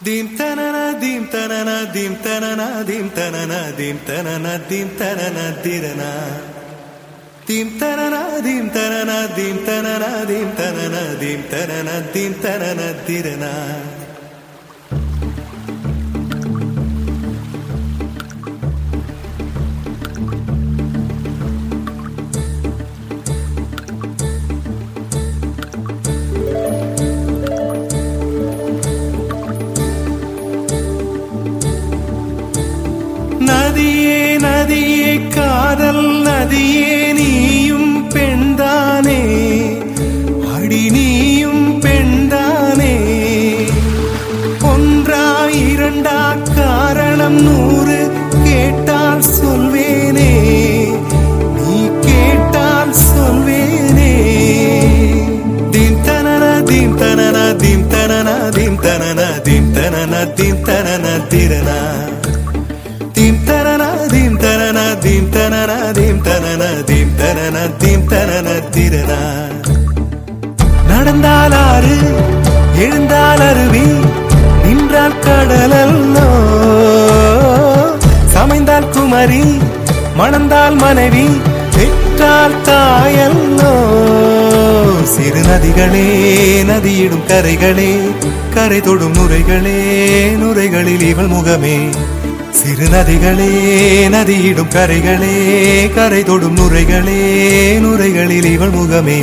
Dim tanana dim tanana dim tanana dim tanana dim tanana dim tanana dirana Dim tanana dim tanana dim tanana dim tanana dim tanana dim tanana dirana தனன தீம் தீம் தனன தீம் தனன தீம் தனன தீம் தனன தீம் தனன தீம் தனன திரனா? நடந்தால் ஆறு எழுந்தால் அருவி நின்றால் கடலல்லோ. சமைந்தால் குமரி மணந்தால் மனைவி பெற்றால் தாயல்லோ. சிறு நதிகளே நதியிடும் கரைகளே கரை தொடும் நுரைகளே நுரைகளில் இவள் முகமே. சிறு நதிகளே நதியிடும் கரைகளே கரை தொடும் நுரைகளே நுரைகளில் இவள் முகமே.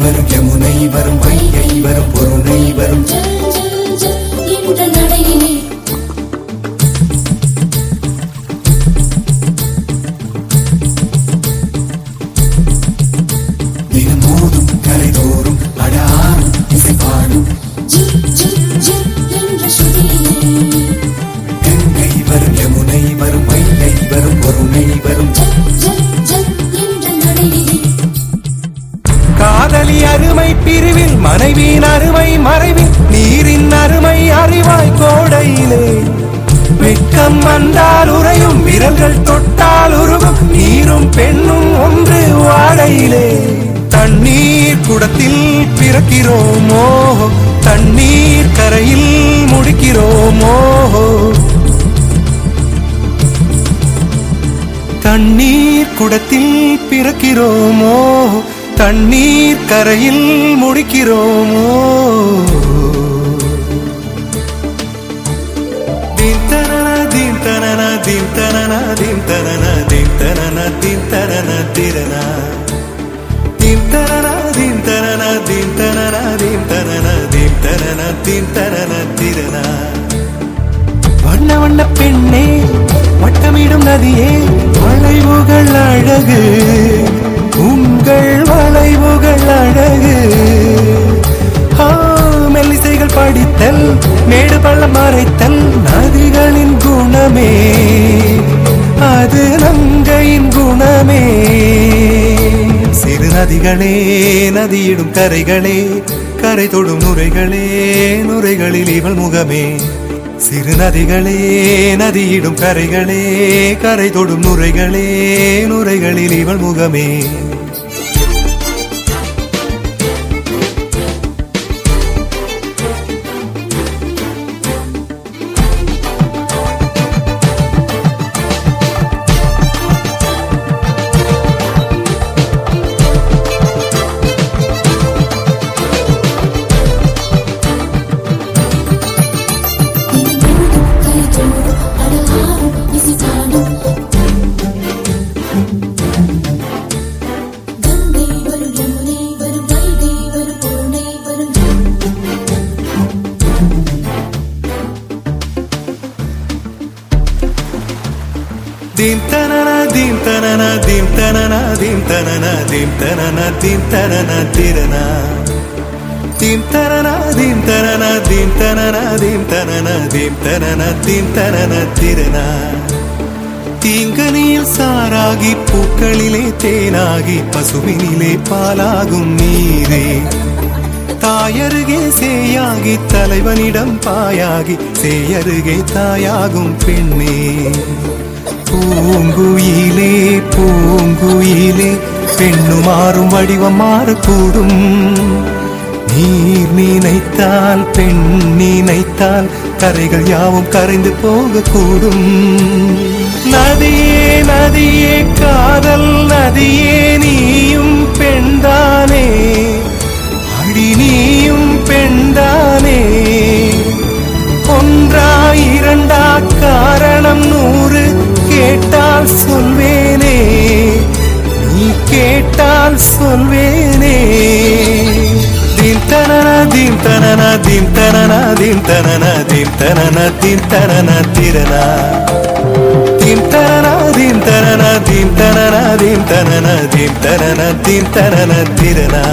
வரும் யமுனை வரும் வைகை வரும் பொருணை வரும். வெட்கம் வந்தால் உறையும் விரல்கள் தொட்டால் உருகும் நீரும் பெண்ணும் ஒன்று வாழையிலே தண்ணீர் குடத்தில் பிறக்கிறோமோ? தண்ணீர் கரையில் முடிக்கிறோமோ? தண்ணீர் குடத்தில் பிறக்கிறோமோ? தண்ணீர் கரையில் முடிக்கிறோமோ? தனன வண்ண வண்ண பெண்ணே வட்டமிடும் நதியே வளைவுகள் அழகு. உங்கள் வளைவுகள் அழகு. மெல்லிசைகள் படித்தல் மேடு பள்ளம் மறைத்தல். நதிகளே நதியிடும் கரைகளே கரை தொடும் நுரைகளே நுரைகளில் இவள் முகமே. சிறு நதிகளே நதியிடும் கரைகளே கரை தொடும் நுரைகளே நுரைகளில் இவள் முகமே. தீம் தனன தீம் தனன தீம் தனன தீம் தனன தீம் தனன தீம் தனன திரனா தீம் தனன தீம் தனன தீம் தனன தீம் தனன தீம் தனன தீம் தனன திரனா தீங்கனியில் சாராகி பூக்களிலே தேனாகி பசுவினிலே பாலாகும் நீரே தாயருகே சேயாகி தலைவனிடம் பாயாகி சேயருகே தாயாகும் பெண்ணே பூங்குயிலே பூங்குயிலே பெண்ணு மாறும் வடிவம் மாறக்கூடும். நீர் நினைத்தால் பெண் நினைத்தால் கரைகள் யாவும் கரைந்து போகக்கூடும். நதியே நதியே காதல் நதியே நீயும் பெண்தானே. அடி நீயும் பெண்தான் சொல்வேனே நீ கேட்டால் சொல்வேனே தீம் தனன தீம் தனன தீம் தனன திறனா தனன தீம் தனன தீம் தனன திரனா திறனா